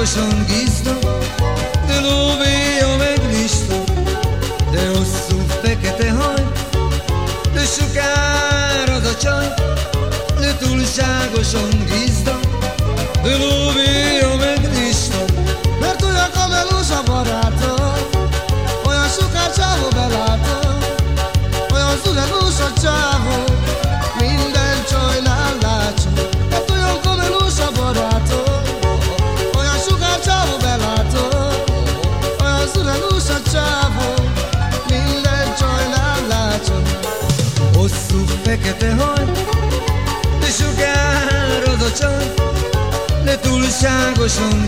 Lakosan gizda, de lóvéja meg lista, de hosszú fekete haj, de sokár az a csaj, de túlságosan gizda, de lóvéja person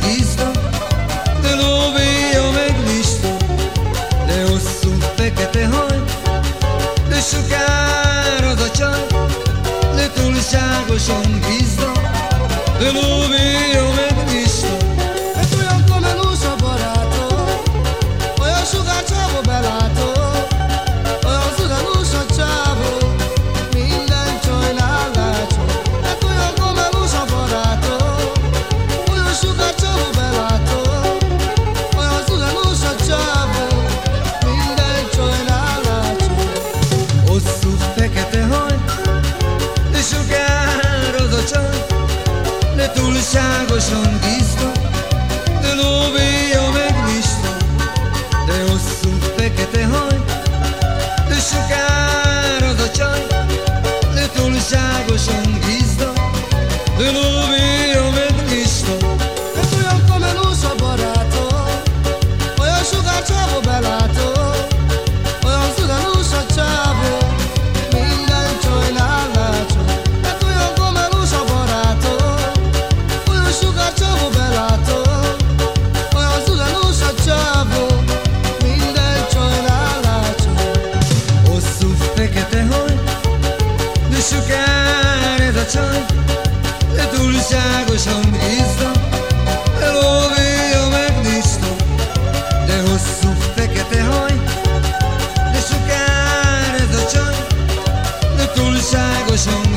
was on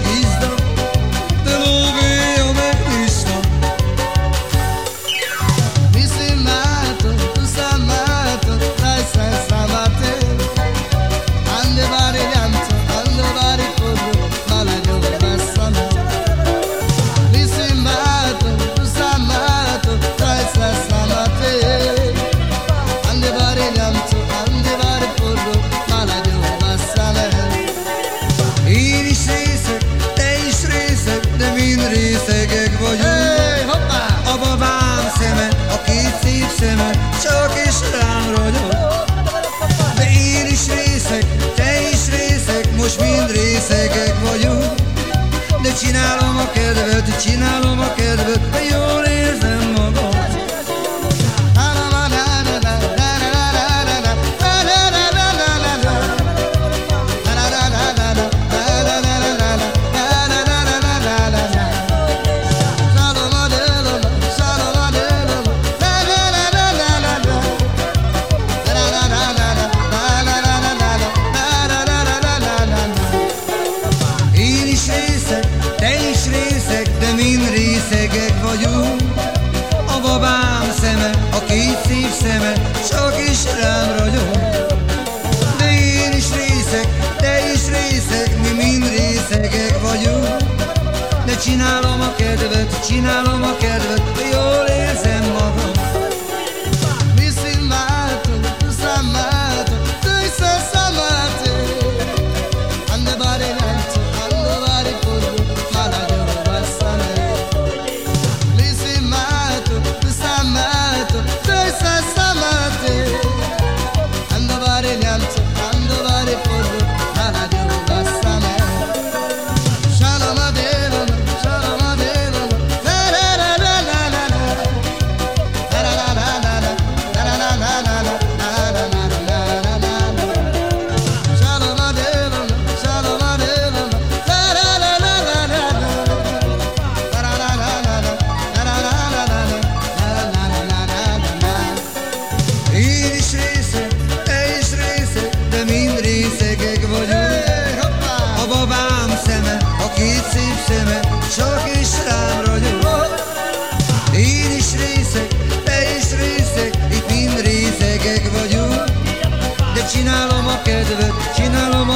szegek vagyunk. Hey! A babám szeme, a két szép szeme Csak is rám ragyog. De én is részek, te is részek Most mind részegek vagyunk. De csinálom a kedvet, csinálom a kedvet A jó Ajánlom a kedvet.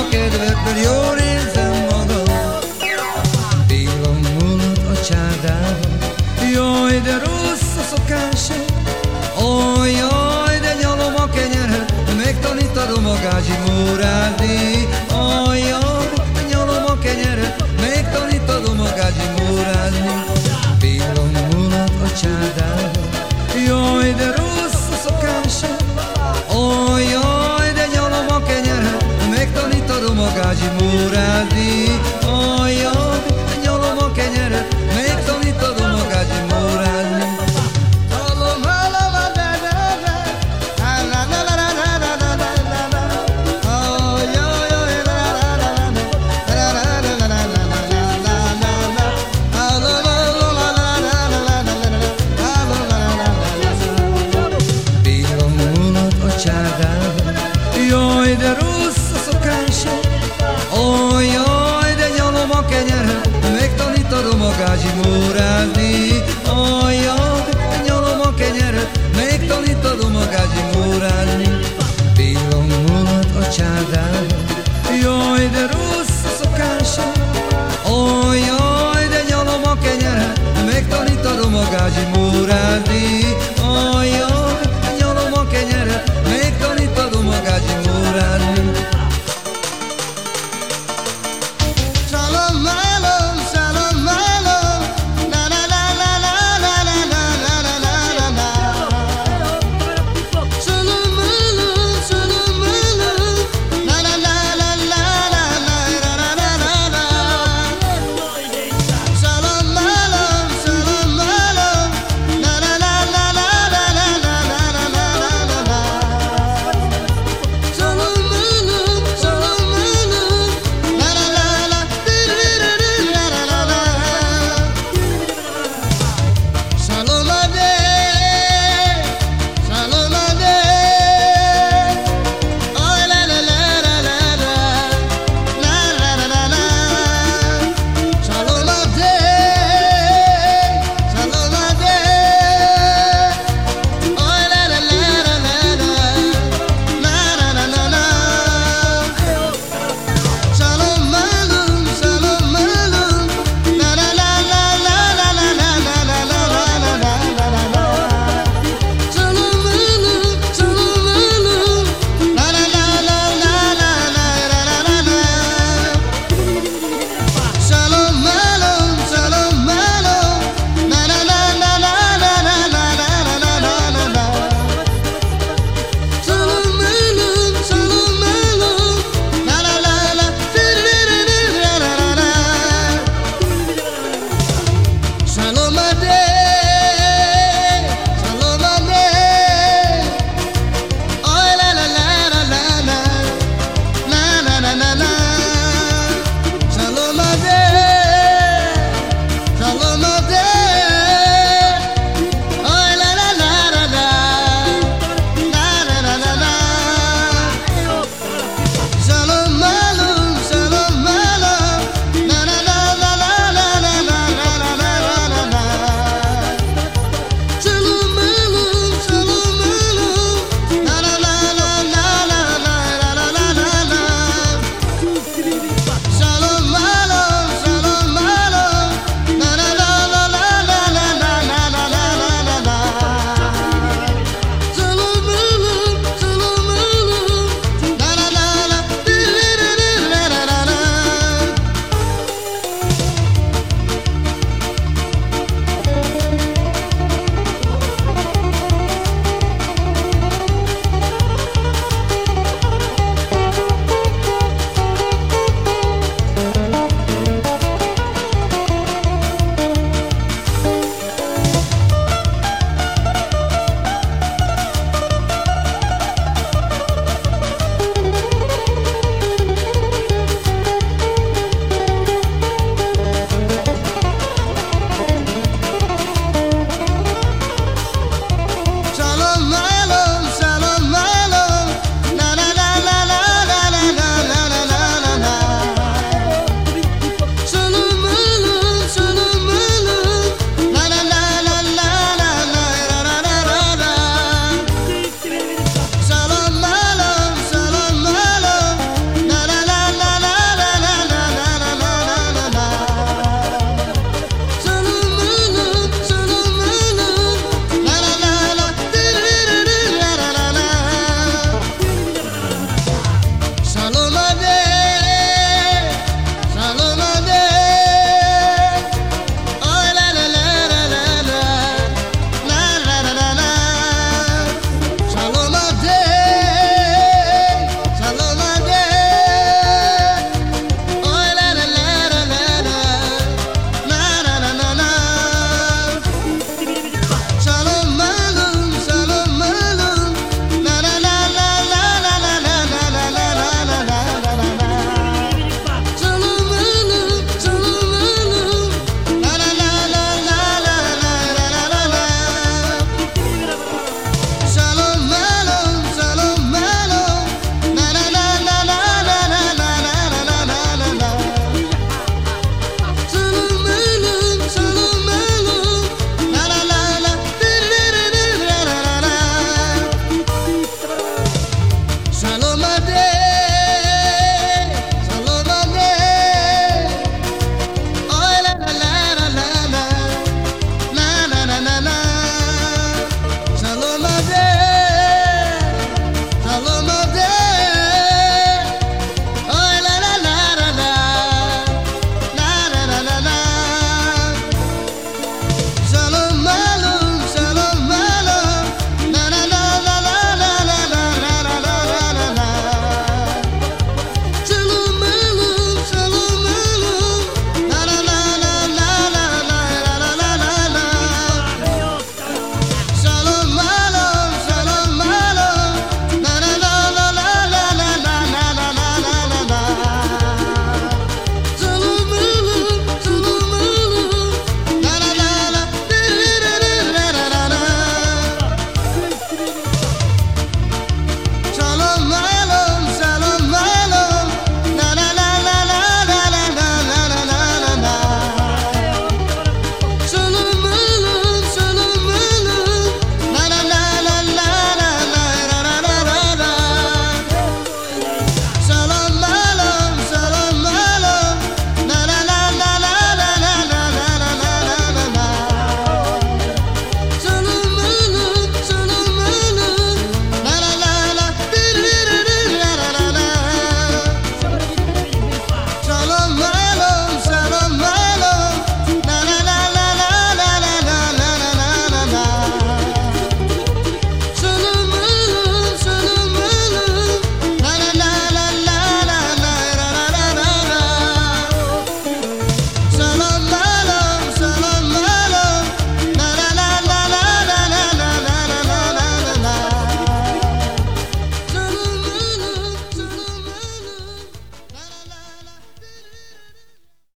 Ettől jól érzem magam. A csárdában Jaj, de rossz a szokásom Ó, jaj, de nyalom a kenyeret. Megtanítanom a gázsi mórádni Ó, jaj, de nyalom a kenyeret. Megtanítanom a gázsi mórádni Billam múlott a csárdában Jaj, de rossz a gázsi mórádni Ó, jaj, de nyalom a kenyeret Megtanítanom a a csárdában Jaj, de rossz Megtanítanom a gázsi mórádni Ó, jaj, de nyalom a kenyeret Megtanítanom a gázsi mórádni Billam múlott a csárdában Jaj, de rossz a szokásom jaj, de nyalom a kenyeret Megtanítanom a gázsi mórádni